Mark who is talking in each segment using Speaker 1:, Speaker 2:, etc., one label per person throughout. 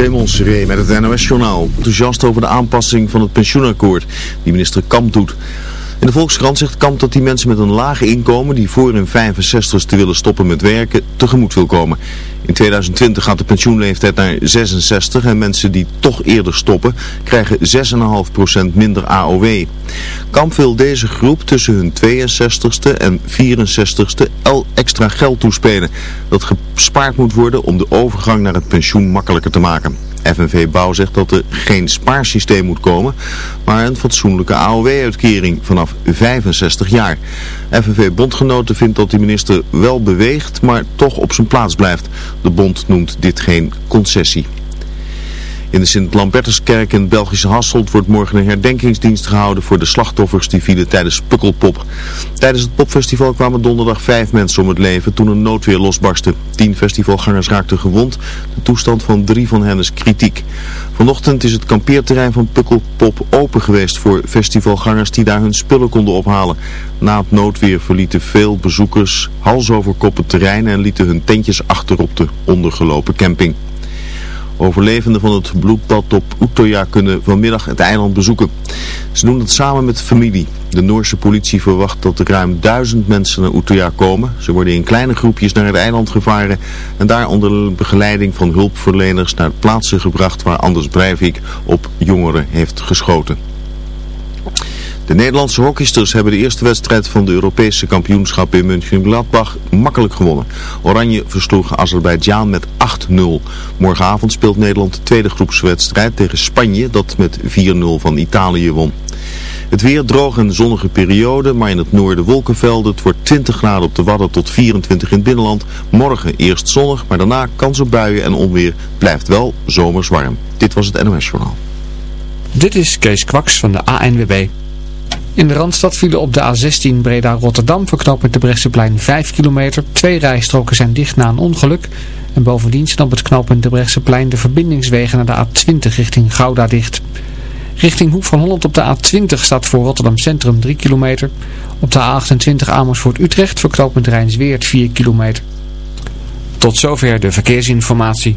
Speaker 1: Seré met het NOS-journaal. Enthousiast over de aanpassing van het pensioenakkoord die minister Kamp doet. In de Volkskrant zegt Kamp dat die mensen met een laag inkomen die voor hun 65 te willen stoppen met werken tegemoet wil komen. In 2020 gaat de pensioenleeftijd naar 66 en mensen die toch eerder stoppen krijgen 6,5% minder AOW. Kamp wil deze groep tussen hun 62ste en 64ste al extra geld toespelen. Dat gespaard moet worden om de overgang naar het pensioen makkelijker te maken. FNV Bouw zegt dat er geen spaarsysteem moet komen, maar een fatsoenlijke AOW-uitkering vanaf 65 jaar. FNV Bondgenoten vindt dat de minister wel beweegt, maar toch op zijn plaats blijft. De bond noemt dit geen concessie. In de Sint-Lambertuskerk in het Belgische Hasselt wordt morgen een herdenkingsdienst gehouden voor de slachtoffers die vielen tijdens Pukkelpop. Tijdens het popfestival kwamen donderdag vijf mensen om het leven toen een noodweer losbarstte. Tien festivalgangers raakten gewond. De toestand van drie van hen is kritiek. Vanochtend is het kampeerterrein van Pukkelpop open geweest voor festivalgangers die daar hun spullen konden ophalen. Na het noodweer verlieten veel bezoekers hals over kop het terrein en lieten hun tentjes achter op de ondergelopen camping. Overlevenden van het bloedbad op Utøya kunnen vanmiddag het eiland bezoeken. Ze doen het samen met familie. De Noorse politie verwacht dat er ruim duizend mensen naar Utøya komen. Ze worden in kleine groepjes naar het eiland gevaren en daar onder begeleiding van hulpverleners naar plaatsen gebracht waar Anders Breivik op jongeren heeft geschoten. De Nederlandse hockeysters hebben de eerste wedstrijd van de Europese kampioenschap in München-Gladbach makkelijk gewonnen. Oranje versloeg Azerbeidzjan met 8-0. Morgenavond speelt Nederland de tweede groepswedstrijd tegen Spanje dat met 4-0 van Italië won. Het weer droog en zonnige periode, maar in het noorden wolkenvelden. Het wordt 20 graden op de Wadden tot 24 in het binnenland. Morgen eerst zonnig, maar daarna kans op buien en onweer. Blijft wel zomers warm. Dit was het NOS Journaal.
Speaker 2: Dit is Kees Kwaks van de ANWB. In de Randstad vielen op de A16 Breda-Rotterdam verknoopt met de Brechtseplein 5 kilometer. Twee rijstroken zijn dicht na een ongeluk. En bovendien staan op het knooppunt de Brechtseplein de verbindingswegen naar de A20 richting Gouda dicht. Richting Hoek van Holland op de A20 staat voor Rotterdam Centrum 3 kilometer. Op de A28 Amersfoort-Utrecht verknopend Rijnsweert 4 kilometer. Tot zover de verkeersinformatie.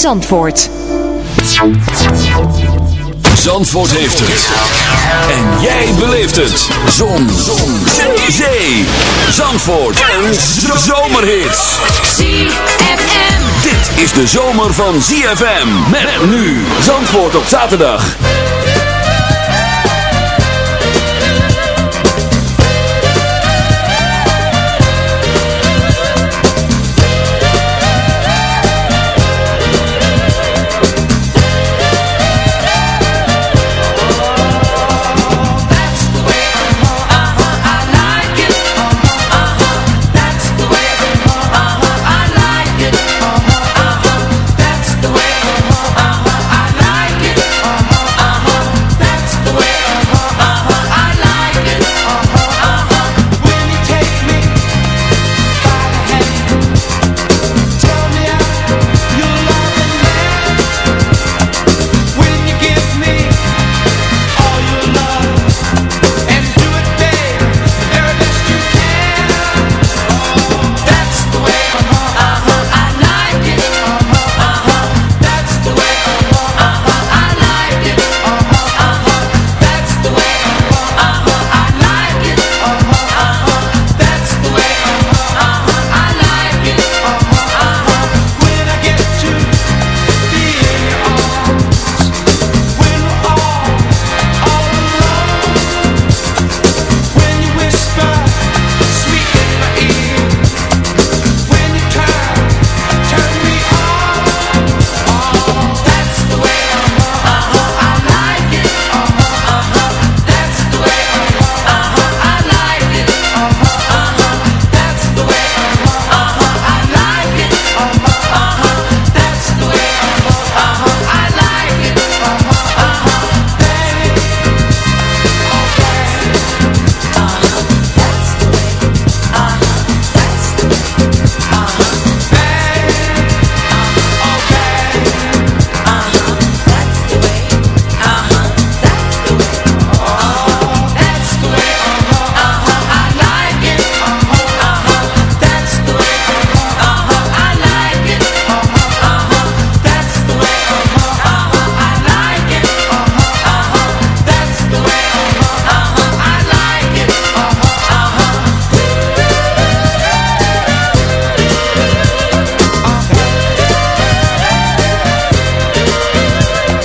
Speaker 3: Zandvoort.
Speaker 4: Zandvoort heeft het. En jij beleeft het. Zon. Zon. Zee. Zee. Zandvoort. Een zomerhit.
Speaker 5: ZFM.
Speaker 4: Dit is de zomer van ZFM. Met nu. Zandvoort op zaterdag.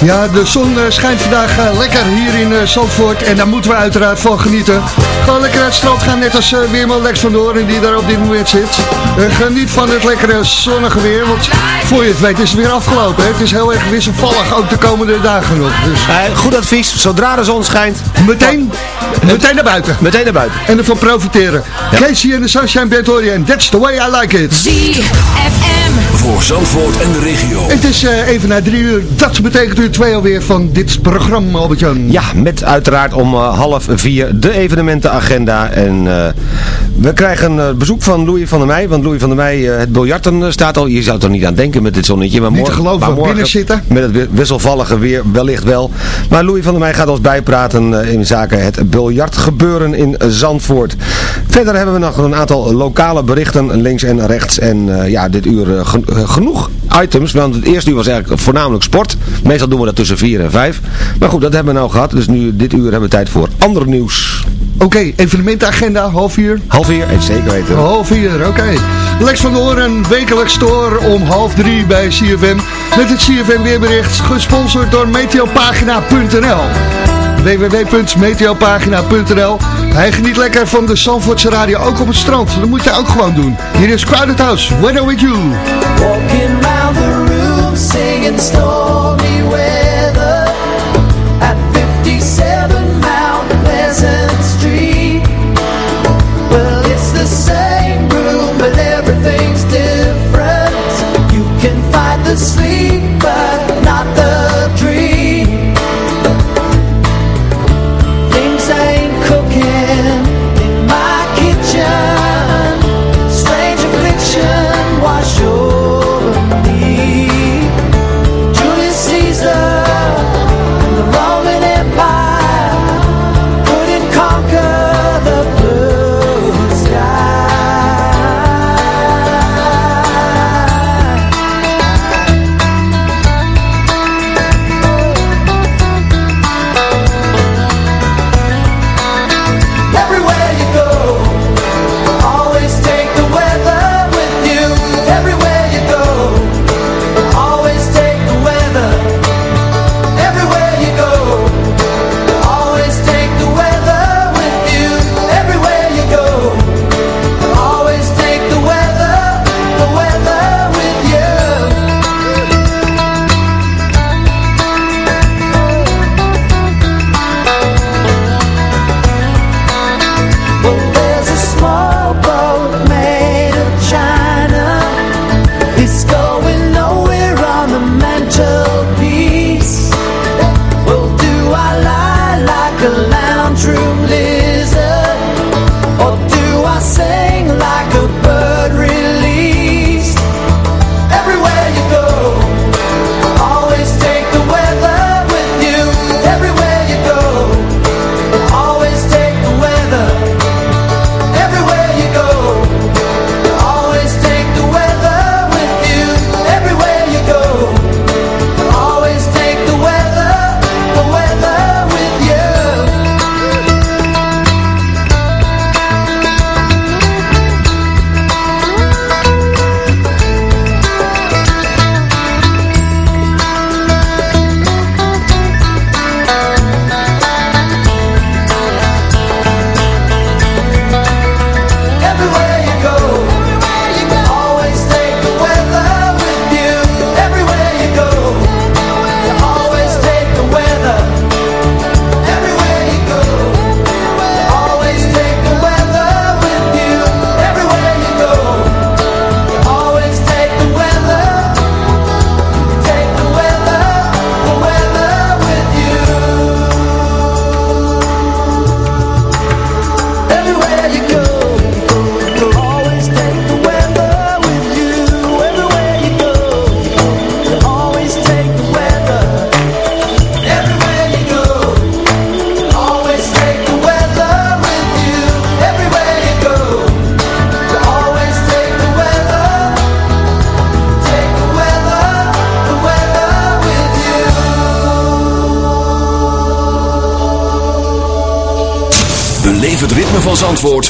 Speaker 4: Ja, de zon eh, schijnt vandaag eh, lekker hier in uh, Zandvoort en daar moeten we uiteraard van genieten. Gewoon lekker naar het strand gaan, net als Weerman Lex van Doorn die daar op dit moment zit. geniet van het lekkere zonnige weer, want voor je het weet is het weer afgelopen. Hè? Het is heel erg wisselvallig, ook de komende dagen nog. Dus...
Speaker 6: goed advies, zodra de zon schijnt...
Speaker 4: Meteen, meteen naar buiten.
Speaker 6: Meteen naar buiten.
Speaker 4: En ervan profiteren. Ja. Casey en de Sunshine Band en that's the way I like it.
Speaker 7: ZFM. Voor Zandvoort en de regio.
Speaker 4: Het is even na drie uur, dat betekent u twee alweer van dit programma, Albert-Jan.
Speaker 6: Ja, met uiteraard om uh, half vier de evenementenagenda. En uh, we krijgen uh, bezoek van Louis van der Meij. Want Louis van der Meij, het biljarten staat al. Je zou er niet aan denken met dit zonnetje. Maar
Speaker 4: niet
Speaker 6: morgen,
Speaker 4: te geloven,
Speaker 6: maar morgen,
Speaker 4: binnen zitten.
Speaker 6: Met het wisselvallige weer wellicht wel. Maar Louis van der Meij gaat ons bijpraten in zaken het biljartgebeuren in Zandvoort. Verder hebben we nog een aantal lokale berichten links en rechts. En ja, dit uur genoeg items. Want het eerste uur was eigenlijk voornamelijk sport. Meestal doen we dat tussen 4 en 5. Maar goed, dat hebben we nou gehad. Dus nu, dit uur hebben we tijd voor ander nieuws.
Speaker 4: Oké, okay, evenementenagenda, half vier.
Speaker 6: Half vier, even zeker weten.
Speaker 4: Half vier, oké. Lex van Oren, wekelijks door om half drie bij CFM. Met het CFM weerbericht, gesponsord door meteopagina.nl www.meteopagina.nl Hij geniet lekker van de Zandvoortse radio, ook op het strand. Dat moet je ook gewoon doen. Hier is Crowded House, Weather With You. Walking round the room, singing stormy weather At 57 Mount Pleasant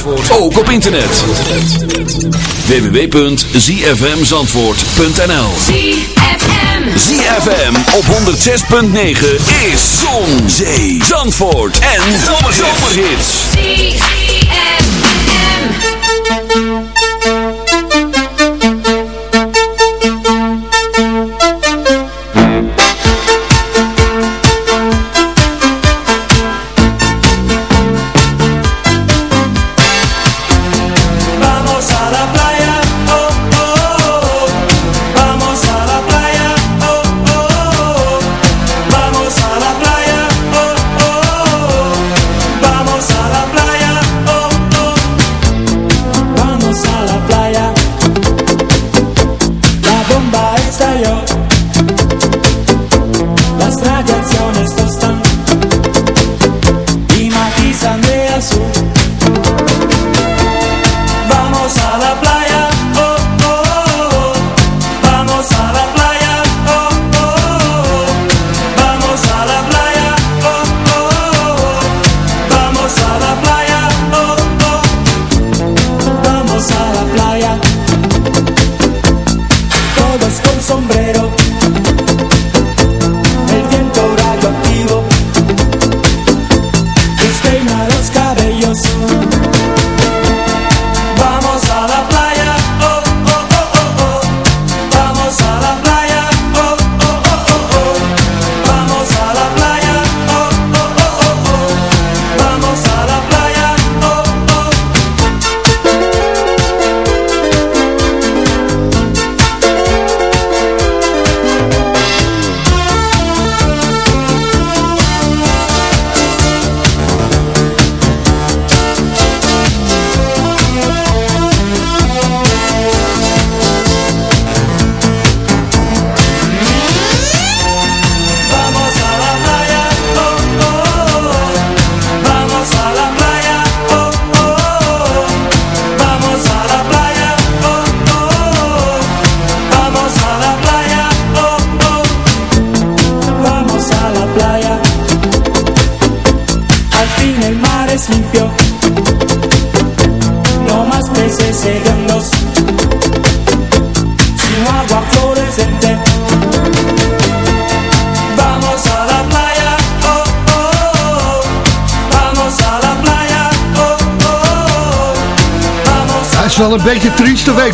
Speaker 7: Zandvoort ook op internet. www.zfmzandvoort.nl
Speaker 8: ZFM
Speaker 9: ZFM op 106.9 is Zon, Zee, Zandvoort en Zomerhits.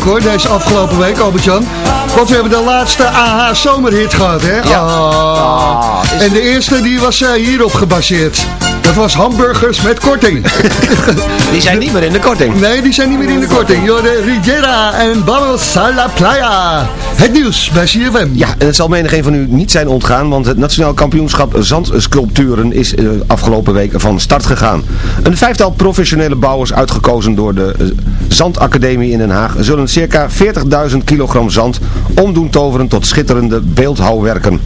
Speaker 10: Hoor, deze afgelopen week, Albert-Jan. Want we hebben de laatste AH zomerhit gehad, hè?
Speaker 6: Ja.
Speaker 10: Ah. En de eerste die was eh, hierop gebaseerd. Dat was hamburgers met korting.
Speaker 6: Die zijn niet meer in de korting.
Speaker 10: Nee, die zijn niet meer in de korting. Jorde Riviera en Vamos a la Playa. Het nieuws bij CFM.
Speaker 6: Ja, en het zal menig een van u niet zijn ontgaan, want het Nationaal Kampioenschap Zandsculpturen is eh, afgelopen week van start gegaan. Een vijftal professionele bouwers uitgekozen door de eh, Zandacademie in Den Haag zullen circa 40.000 kilogram zand omdoen toveren tot schitterende beeldhouwwerken.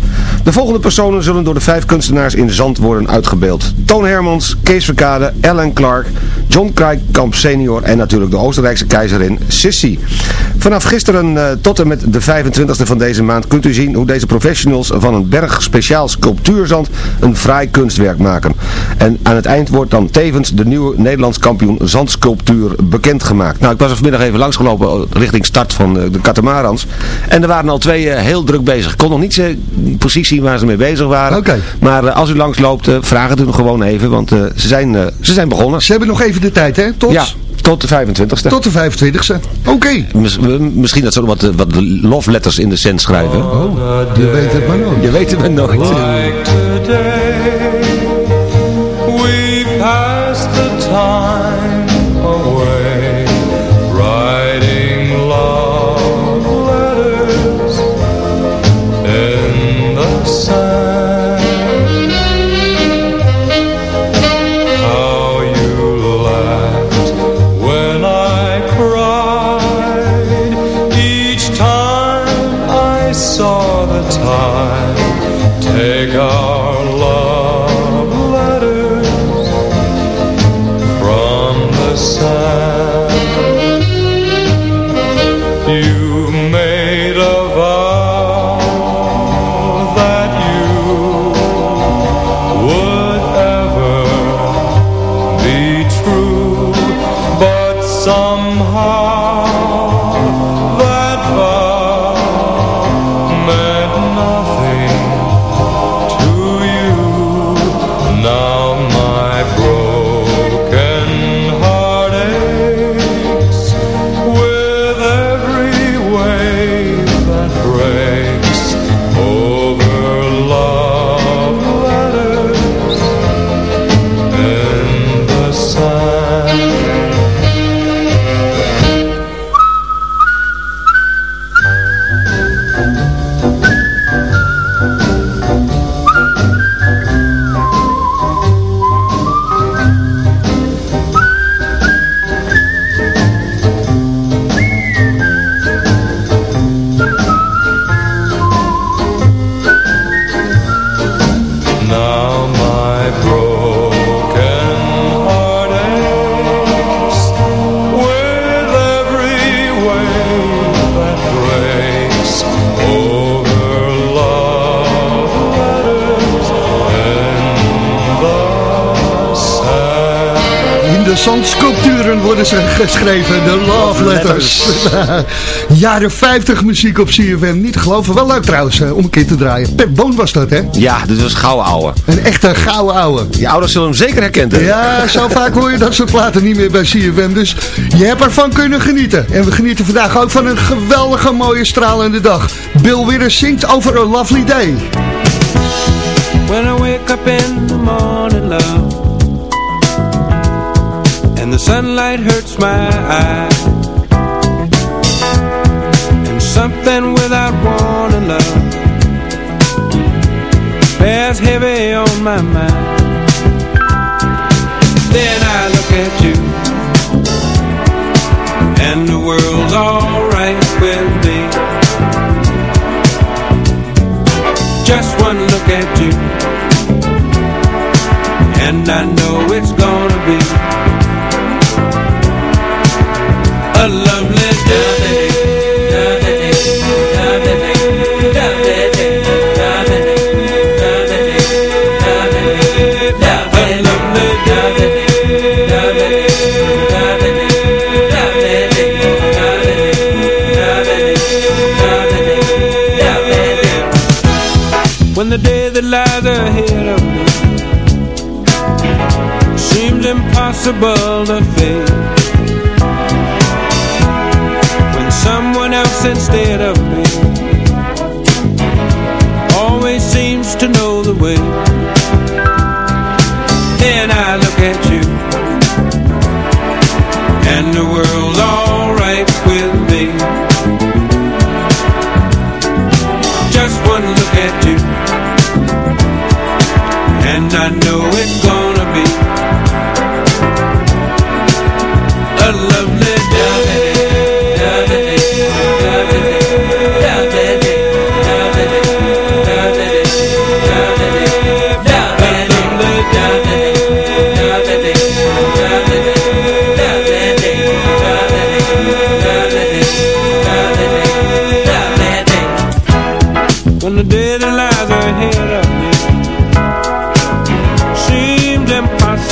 Speaker 6: De volgende personen zullen door de vijf kunstenaars in zand worden uitgebeeld. Toon Hermans, Kees Verkade, Ellen Clark, John Krijkamp senior en natuurlijk de Oostenrijkse keizerin Sissi. Vanaf gisteren eh, tot en met de 25e van deze maand kunt u zien hoe deze professionals van een berg speciaal sculptuurzand een fraai kunstwerk maken. En aan het eind wordt dan tevens de nieuwe Nederlands kampioen zandsculptuur bekendgemaakt. Nou, ik was er vanmiddag even langsgelopen eh, richting start van de Catamarans. En er waren al twee eh, heel druk bezig. Ik kon nog niet precies zien waar ze mee bezig waren.
Speaker 10: Oké.
Speaker 6: Maar eh, als u langsloopt, eh, vraag het u gewoon even, want eh, ze, zijn, eh, ze zijn begonnen.
Speaker 10: Ze hebben nog even de tijd, hè? Tot,
Speaker 6: Ja, tot de 25e.
Speaker 10: tot de 25e. Oké.
Speaker 6: Mis- misschien dat ze nog wat, wat love letters in de cent schrijven.
Speaker 10: Oh, je weet het maar nooit.
Speaker 6: Je weet het maar nooit.
Speaker 11: Like today,
Speaker 10: Jaren 50 muziek op CFM, niet te geloven. Wel leuk trouwens, eh, om een keer te draaien. Pep Boon was dat, hè?
Speaker 6: Ja, dit was gouden ouwe.
Speaker 10: Een echte gouden ouwe.
Speaker 6: Je ouders zullen hem zeker herkend hebben.
Speaker 10: Ja, zo vaak hoor je dat soort platen niet meer bij CFM. Dus je hebt ervan kunnen genieten. En we genieten vandaag ook van een geweldige, mooie, stralende dag. Bill Withers zingt over A Lovely Day.
Speaker 12: When I wake up in the morning, love And the sunlight hurts my eyes And something without warning, love Bears heavy on my mind Above.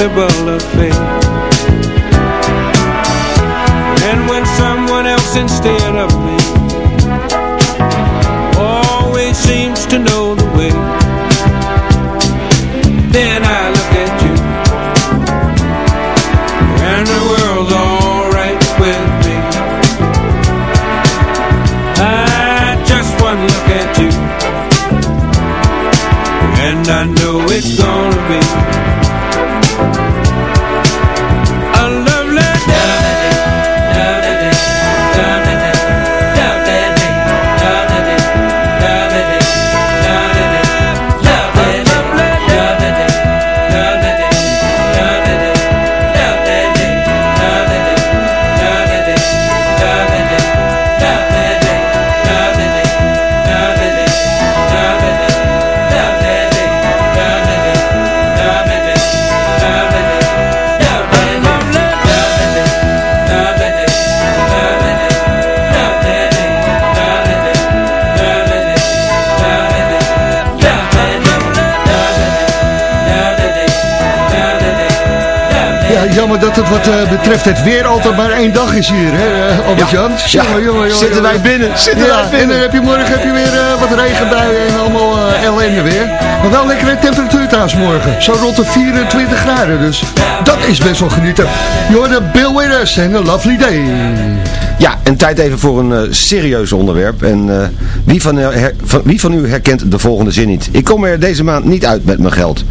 Speaker 12: Impossible to face And when someone else instead
Speaker 10: Het wat eh, betreft het weer altijd maar één dag is hier, hè, uh, Albert-Jan?
Speaker 6: Ja.
Speaker 10: Jongen, jongen, jongen,
Speaker 6: Zitten wij binnen, zitten
Speaker 10: ja,
Speaker 6: wij binnen.
Speaker 10: En dan heb je morgen heb je weer eh, wat regenbuien en allemaal eh, ellende weer. Maar wel lekkere temperatuur trouwens morgen. Zo rond de 24 graden, dus dat is best wel genieten. Je hoorde Bill Withers en een lovely day.
Speaker 6: Ja, en tijd even voor een eh, serieus onderwerp. En eh, wie, van, eh, her- van, wie van u herkent de volgende zin niet? Ik kom er deze maand niet uit met mijn geld.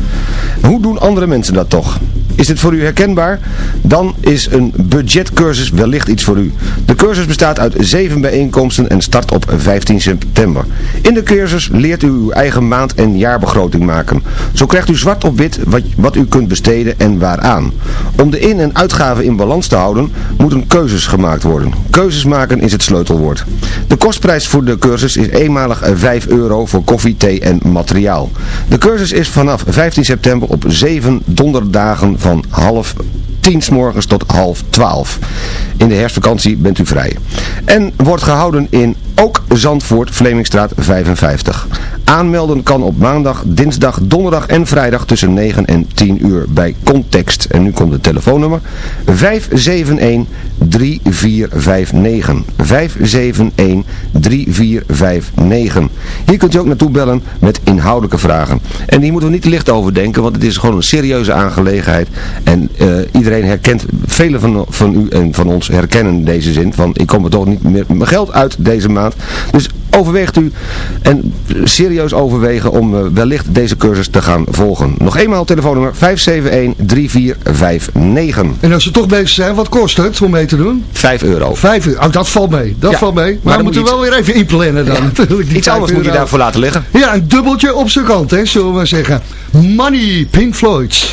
Speaker 6: Hoe doen andere mensen dat toch? Is dit voor u herkenbaar? Dan is een budgetcursus wellicht iets voor u. De cursus bestaat uit zeven bijeenkomsten en start op 15 september. In de cursus leert u uw eigen maand- en jaarbegroting maken. Zo krijgt u zwart op wit wat, wat u kunt besteden en waaraan. Om de in- en uitgaven in balans te houden, moeten keuzes gemaakt worden. Keuzes maken is het sleutelwoord. De kostprijs voor de cursus is eenmalig 5 euro voor koffie, thee en materiaal. De cursus is vanaf 15 september op 7 donderdagen van half 10 s morgens tot half 12. In de herfstvakantie bent u vrij. En wordt gehouden in ook Zandvoort, Vlemingstraat 55. Aanmelden kan op maandag, dinsdag, donderdag en vrijdag tussen 9 en 10 uur bij Context. En nu komt het telefoonnummer 571 3459. 571 3459. Hier kunt u ook naartoe bellen met inhoudelijke vragen. En hier moeten we niet licht over denken, want het is gewoon een serieuze aangelegenheid. En uh, iedereen herkent, velen van, van u en van ons herkennen deze zin van ik kom er toch niet meer mijn geld uit deze maand. Dus overweegt u en serieus overwegen om uh, wellicht deze cursus te gaan volgen. Nog eenmaal telefoonnummer 571-3459.
Speaker 4: En als we toch bezig zijn, wat kost het om mee te doen?
Speaker 6: 5 euro.
Speaker 4: 5 euro, oh, dat valt mee. Dat
Speaker 6: Ja,
Speaker 4: valt mee. Maar,
Speaker 6: maar
Speaker 4: we
Speaker 6: dan
Speaker 4: moeten
Speaker 6: moet je
Speaker 4: wel weer even inplannen dan.
Speaker 6: Ja,
Speaker 4: natuurlijk.
Speaker 6: Iets anders
Speaker 4: 5
Speaker 6: moet je daarvoor laten liggen.
Speaker 4: Ja, een dubbeltje op zijn kant, hè, zullen we maar zeggen. Money, Pink Floyd.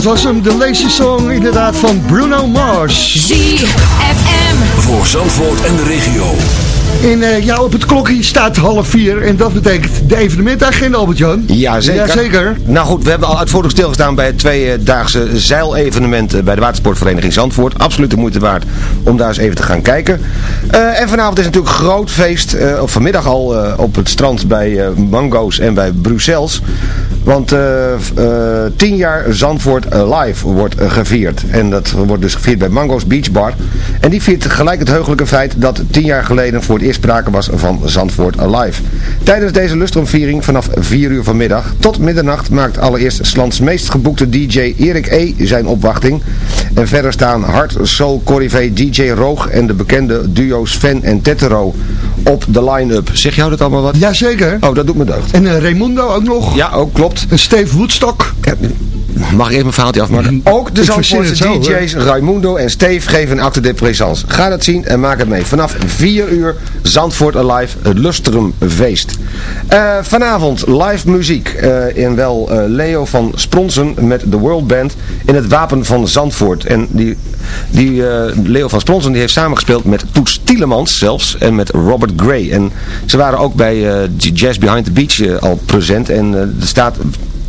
Speaker 10: Dat was hem, de lazy song inderdaad van Bruno Mars.
Speaker 3: ZFM.
Speaker 4: Voor Zandvoort en de regio.
Speaker 10: En eh, ja, op het klokje staat half vier en dat betekent de evenementagenda, Albert-Jan.
Speaker 6: Ja, zeker.
Speaker 10: Jazeker.
Speaker 6: Nou goed, we hebben al uitvoerig stilgestaan bij het tweedaagse zeilevenement eh, bij de watersportvereniging Zandvoort. Absoluut de moeite waard om daar eens even te gaan kijken. Eh, en vanavond is natuurlijk groot feest, eh, of vanmiddag al eh, op het strand bij eh, Mango's en bij Bruxelles. Want eh, eh, 10 jaar Zandvoort Live wordt eh, gevierd. En dat wordt dus gevierd bij Mango's Beach Bar. En die viert gelijk het heugelijke feit dat 10 jaar geleden voor het eerst sprake was van Zandvoort Alive. Tijdens deze lustrumviering vanaf 4 uur vanmiddag tot middernacht maakt allereerst Slands meest geboekte DJ Erik E. zijn opwachting. En verder staan Hard Soul Corrivé DJ Roog en de bekende duo's Sven en Tetero op de line-up. Zeg jou dat allemaal wat?
Speaker 10: Jazeker.
Speaker 6: Oh, dat doet me deugd.
Speaker 10: En eh, Raimundo ook nog.
Speaker 6: Ja, ook klopt.
Speaker 10: En Steve Woodstock.
Speaker 6: Mag ik even mijn verhaaltje afmaken? Ook de Zandvoortse
Speaker 10: zo,
Speaker 6: DJ's Raimundo en Steve geven een acte de présence. Ga dat zien en maak het mee. Vanaf 4 uur Zandvoort Alive, het Lustrumfeest. Eh vanavond live muziek. eh, in wel eh, Leo van Spronsen met de World Band in het Wapen van Zandvoort. En die, die eh, Leo van Spronsen die heeft samengespeeld met Toets Tielemans zelfs en met Robert Gray. En ze waren ook bij eh, Jazz Behind the Beach al present. En er staat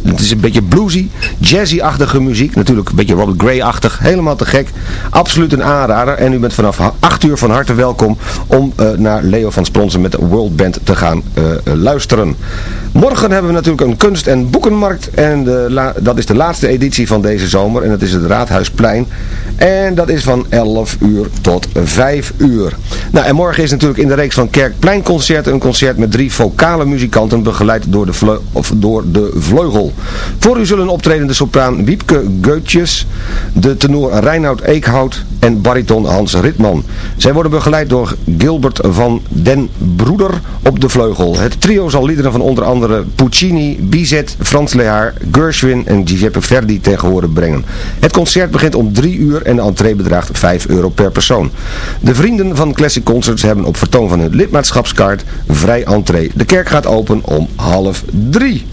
Speaker 6: het is een beetje bluesy, jazzy-achtige muziek. Natuurlijk een beetje Robert Gray-achtig. Helemaal te gek. Absoluut een aanrader. En u bent vanaf 8 uur van harte welkom om eh, naar Leo van Spronsen met de World Band te gaan eh, luisteren. Morgen hebben we natuurlijk een kunst- en boekenmarkt. En de dat is de laatste editie van deze zomer. En dat is het Raadhuisplein. En dat is van 11 uur tot 5 uur. Nou, en morgen is natuurlijk in de reeks van Kerkpleinconcerten een concert met drie vocale muzikanten begeleid door de, of door de vleugel. Voor u zullen optreden de sopraan Wiepke Geutjes, de tenor Reinoud Eekhout en bariton Hans Ritman. Zij worden begeleid door Gilbert van den Broeder op de vleugel. Het trio zal liederen van onder andere Puccini, Bizet, Frans Lehaar, Gershwin en Giuseppe Verdi gehore brengen. Het concert begint om 3 uur en de entree bedraagt 5 euro per persoon. De vrienden van Classic Concerts hebben op vertoon van hun lidmaatschapskaart vrij entree. De kerk gaat open om half drie.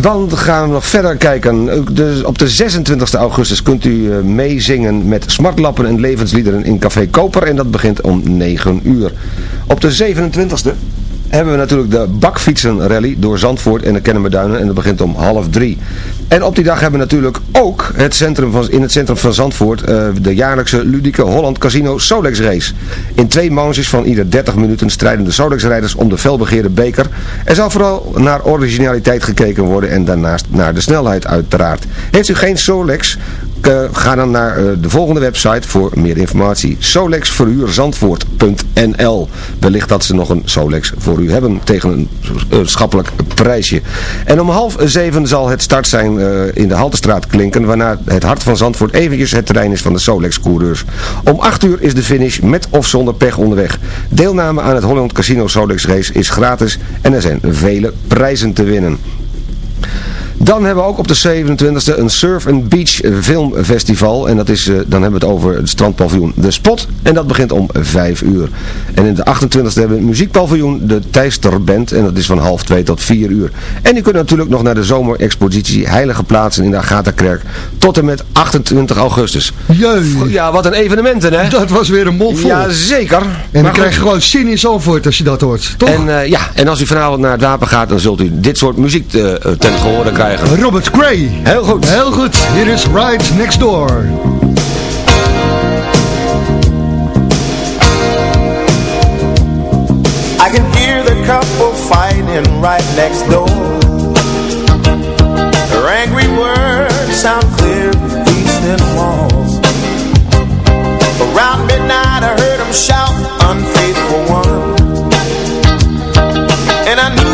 Speaker 6: Dan gaan we nog verder kijken. Op de 26 augustus kunt u eh, meezingen met smartlappen en levensliederen in Café Koper. En dat begint om 9 uur. Op de 27e hebben we natuurlijk de bakfietsenrally door Zandvoort en de Kennemerduinen. En dat begint om half drie. En op die dag hebben we natuurlijk ook het centrum van, in het centrum van Zandvoort eh, de jaarlijkse ludieke Holland Casino Solex Race. In twee manches van ieder 30 minuten strijden de Solex-rijders om de felbegeerde beker. Er zal vooral naar originaliteit gekeken worden en daarnaast naar de snelheid uiteraard. Heeft u geen Solex, ga dan naar uh, de volgende website voor meer informatie. Solexverhuurzandvoort.nl Wellicht dat ze nog een Solex voor u hebben tegen een uh, schappelijk prijsje. En om half zeven zal het start zijn in de Haltestraat klinken, waarna het hart van Zandvoort eventjes het terrein is van de Solex-coureurs. Om 8 uur is de finish met of zonder pech onderweg. Deelname aan het Holland Casino Solex Race is gratis en er zijn vele prijzen te winnen. Dan hebben we ook op de 27e een Surf and Beach Filmfestival. En dat is, uh, dan hebben we het over het strandpaviljoen De Spot. En dat begint om 5 uur. En in de 28e hebben we het muziekpaviljoen De Teisterband. En dat is van half 2 tot 4 uur. En u kunt natuurlijk nog naar de zomerexpositie Heilige Plaatsen in de Agatha-kerk. Tot en met 28 augustus.
Speaker 10: Jee.
Speaker 6: Ja, wat een evenementen hè.
Speaker 10: Dat was weer een mond vol.
Speaker 6: Ja, zeker.
Speaker 10: En dan krijg je gewoon zin in Zandvoort als je dat hoort. Toch?
Speaker 6: En, uh, ja, en als u vanavond naar het wapen gaat, dan zult u dit soort muziek uh, ten gehoor krijgen.
Speaker 10: Robert Gray.
Speaker 6: Heel goed.
Speaker 10: Heel goed. Hier is Ride Next Door.
Speaker 13: I can hear the couple fighting right next door. Their angry words sound clear through thin walls. Around midnight I heard them shout, unfaithful one. And I knew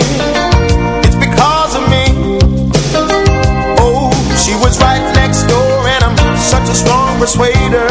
Speaker 13: Persuader.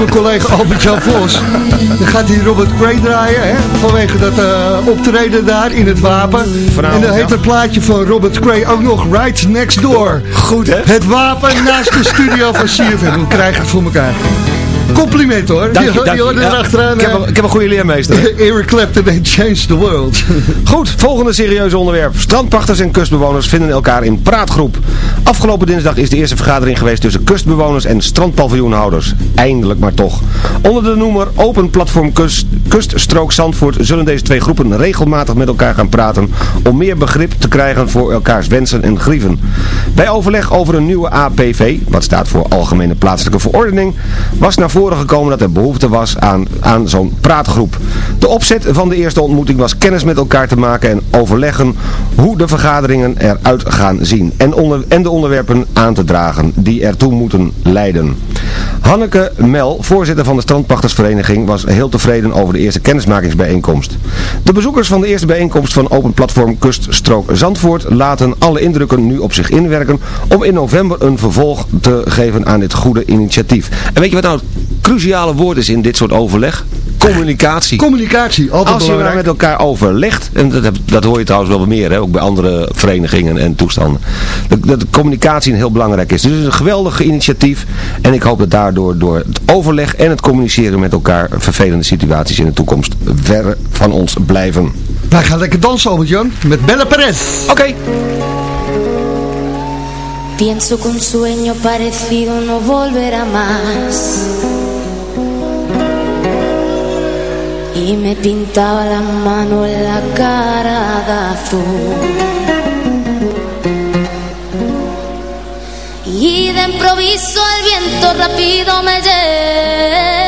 Speaker 10: Mijn collega Albert-Jan Vos. Dan gaat hij Robert Cray draaien, hè. Vanwege dat eh, optreden daar in het wapen. en dan heet het plaatje van Robert Cray ook nog Right Next Door.
Speaker 6: Goed, hè?
Speaker 10: Het wapen naast de studio van CFM. We krijgen het voor elkaar. Compliment hoor.
Speaker 6: Dank je,
Speaker 10: Die-
Speaker 6: dank je.
Speaker 10: erachteraan,
Speaker 6: ik, heb
Speaker 10: eh,
Speaker 6: een, ik heb een goede leermeester.
Speaker 10: Eric Clapton en Change the World.
Speaker 6: Goed, volgende serieuze onderwerp. Strandpachters en kustbewoners vinden elkaar in praatgroep. Afgelopen dinsdag is de eerste vergadering geweest tussen kustbewoners en strandpaviljoenhouders. Eindelijk maar toch. Onder de noemer Open Platform Kust, Kuststrook Zandvoort zullen deze twee groepen regelmatig met elkaar gaan praten om meer begrip te krijgen voor elkaars wensen en grieven. Bij overleg over een nieuwe APV, wat staat voor Algemene Plaatselijke Verordening, was naar voren gekomen dat er behoefte was aan, aan zo'n praatgroep. De opzet van de eerste ontmoeting was kennis met elkaar te maken en overleggen hoe de vergaderingen eruit gaan zien en, onder, en de onderwerpen aan te dragen die ertoe moeten leiden. Hanneke Mel, voorzitter van de Strandpachtersvereniging, was heel tevreden over de eerste kennismakingsbijeenkomst. De bezoekers van de eerste bijeenkomst van Open Platform Kuststrook Zandvoort laten alle indrukken nu op zich inwerken om in november een vervolg te geven aan dit goede initiatief. En weet je wat nou het cruciale woord is in dit soort overleg? Communicatie.
Speaker 10: Communicatie, altijd
Speaker 6: Als je
Speaker 10: nou
Speaker 6: met elkaar overlegt, en dat, dat hoor je trouwens wel meer, hè, ook bij andere verenigingen en toestanden, dat, dat communicatie heel belangrijk is. Dus het is een geweldig initiatief en ik hoop dat daardoor door het overleg en het communiceren met elkaar vervelende situaties in de toekomst ver van ons blijven.
Speaker 10: Wij gaan lekker dansen, met Jan, met Bella Perez.
Speaker 6: Oké.
Speaker 8: Pienso que sueño parecido no volverá más. y me pintaba la mano en la cara de azul. Y de improviso el viento rápido me
Speaker 10: lleva.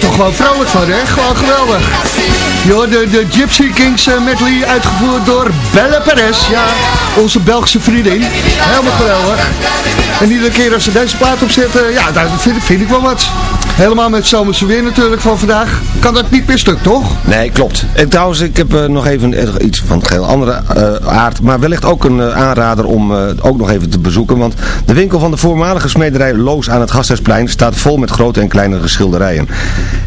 Speaker 10: Toch gewoon vrolijk van, hè? Gewoon geweldig. Je hoorde de Gypsy Kings eh, medley uitgevoerd door Belle Perez. Ja, onze Belgische vriendin. Helemaal geweldig. En iedere keer als ze deze plaat opzetten, ja, dat vind, ik- wel wat. Helemaal met zomerse weer natuurlijk van vandaag. Kan dat niet meer stuk, toch?
Speaker 6: Nee, klopt. En trouwens, ik heb eh, nog even eh, iets van heel andere eh, aard. Maar wellicht ook een eh, aanrader om eh, ook nog even te bezoeken. Want de winkel van de voormalige smederij Loos aan het Gasthuisplein staat vol met grote en kleinere schilderijen.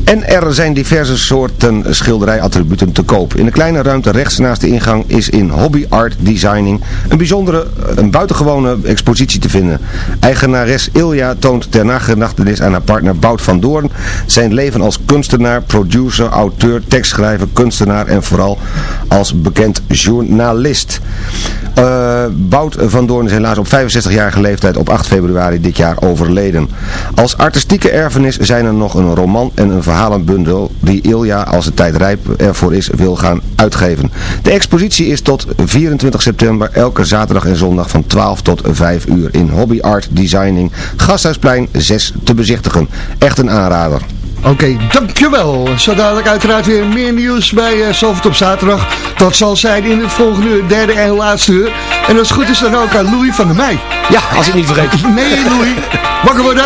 Speaker 6: En er zijn diverse soorten schilderijattributen te koop. In de kleine ruimte rechts naast de ingang is in Hobby Art Designing een bijzondere, een buitengewone expositie te vinden. Eigenares Ilja toont ter nagedachtenis aan haar partner Bout van Doorn zijn leven als kunstenaar, producer, auteur, tekstschrijver, kunstenaar en vooral als bekend journalist. Eh Bout van Doorn is helaas op 65-jarige leeftijd op 8 februari dit jaar overleden. Als artistieke erfenis zijn er nog een roman en een verhalenbundel die Ilja, als de tijd rijp ervoor is, wil gaan uitgeven. De expositie is tot 24 september elke zaterdag en zondag van 12 tot 5 uur in Hobby Designing, Gasthuisplein 6 te bezichtigen. Echt een aanrader.
Speaker 10: Oké, dankjewel. Zo dadelijk uiteraard weer meer nieuws bij uh, Zalvert op zaterdag. Dat zal zijn in het volgende uur, derde en laatste uur. En als het goed is dan ook aan Louis van der Meij.
Speaker 6: Ja, als ik niet vergeet.
Speaker 10: Nee, Louis. Wakker worden.